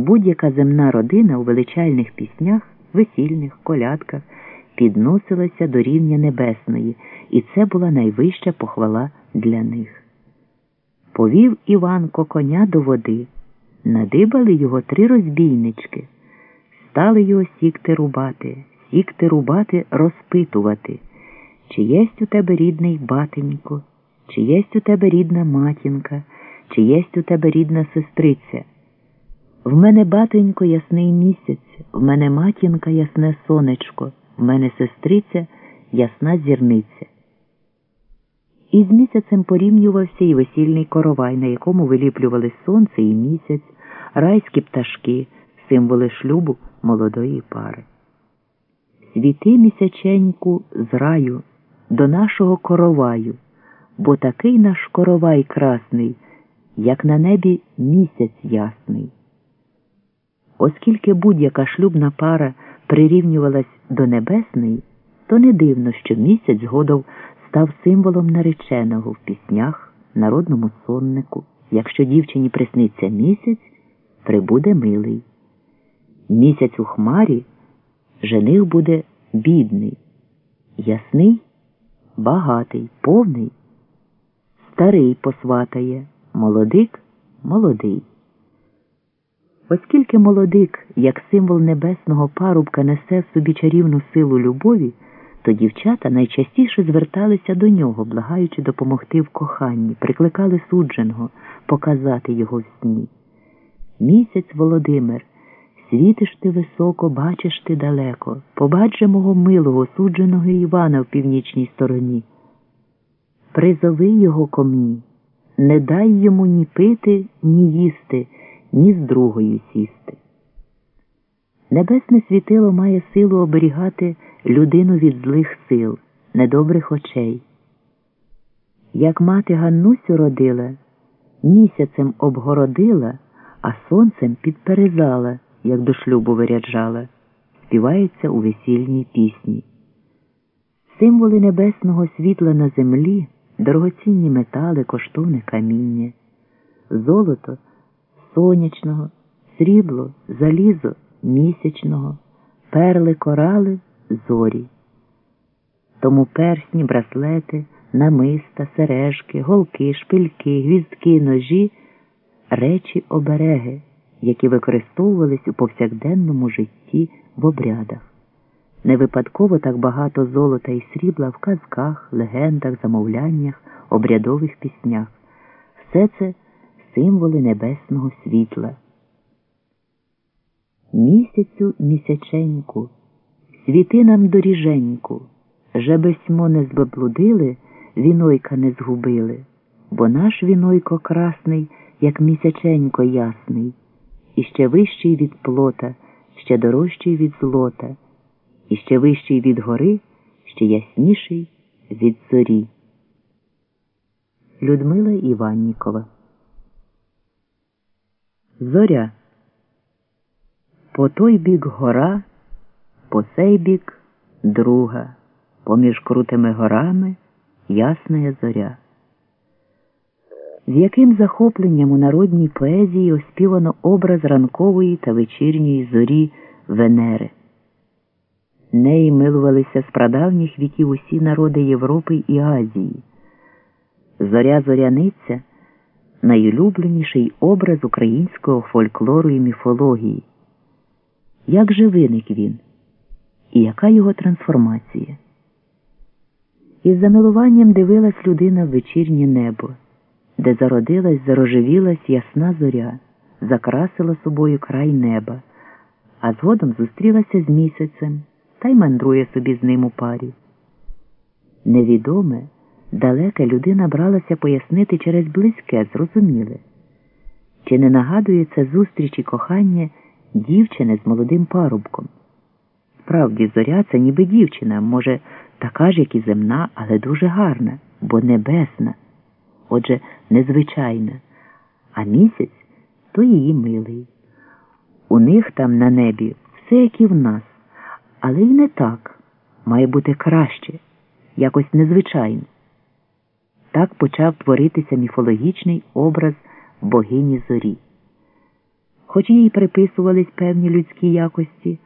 Будь-яка земна родина у величальних піснях, весільних, колядках підносилася до рівня небесної, і це була найвища похвала для них. Повів Іванко коня до води, надибали його три розбійнички, стали його сікти рубати, сікти рубати, розпитувати, чи єсть у тебе рідний батенько, чи єсть у тебе рідна матінка, чи єсть у тебе рідна сестриця. В мене батенько ясний місяць, в мене матінка ясне сонечко, в мене сестриця ясна зірниця. І з місяцем порівнювався і весільний коровай, на якому виліплювали сонце і місяць, райські пташки, символи шлюбу молодої пари. Світи місяченьку з раю до нашого короваю, бо такий наш коровай красний, як на небі місяць ясний. Оскільки будь-яка шлюбна пара прирівнювалась до небесної, то не дивно, що місяць згодом став символом нареченого в піснях, народному соннику. Якщо дівчині присниться місяць, прибуде милий. Місяць у хмарі жених буде бідний, ясний, багатий, повний, старий посватає, молодик молодий. Оскільки молодик, як символ небесного парубка, несе в собі чарівну силу любові, то дівчата найчастіше зверталися до нього, благаючи допомогти в коханні, прикликали судженого, показати його в сні. Місяць, Володимир, світиш ти високо, бачиш ти далеко, побач мого милого, судженого Івана в північній стороні. Призови його ко мені, не дай йому ні пити, ні їсти ні з другою сісти. Небесне світило має силу оберігати людину від злих сил, недобрих очей. Як мати Ганнусю родила, місяцем обгородила, а сонцем підперезала, як до шлюбу виряджала, співається у весільній пісні. Символи небесного світла на землі, дорогоцінні метали, коштовне каміння, золото сонячного, срібло, залізо місячного, перли корали зорі. Тому персні, браслети, намиста, сережки, голки, шпильки, гвіздки, ножі речі обереги, які використовувались у повсякденному житті в обрядах. Не випадково так багато золота і срібла в казках, легендах, замовляннях, обрядових піснях. Все це символи небесного світла. Місяцю місяченьку, світи нам доріженьку, жеби сьмо не збеблудили, вінойка не згубили, бо наш вінойко красний, як місяченько ясний, і ще вищий від плота, ще дорожчий від злота, і ще вищий від гори, ще ясніший від зорі. Людмила Іваннікова Зоря. По той бік гора, по сей бік друга, поміж крутими горами ясна зоря. З яким захопленням у народній поезії оспівано образ ранкової та вечірньої зорі Венери. Неї милувалися з прадавніх віків усі народи Європи і Азії. Зоря зоряниця найулюбленіший образ українського фольклору і міфології. Як же виник він? І яка його трансформація? Із замилуванням дивилась людина в вечірнє небо, де зародилась, зарожевілась ясна зоря, закрасила собою край неба, а згодом зустрілася з місяцем та й мандрує собі з ним у парі. Невідоме далека людина бралася пояснити через близьке, зрозуміле. Чи не нагадує це зустріч і кохання дівчини з молодим парубком? Справді, зоря це ніби дівчина, може, така ж, як і земна, але дуже гарна, бо небесна, отже, незвичайна, а місяць то її милий. У них там на небі все, як і в нас, але й не так має бути краще, якось незвичайно. Так почав творитися міфологічний образ богині зорі. хоч їй приписувались певні людські якості.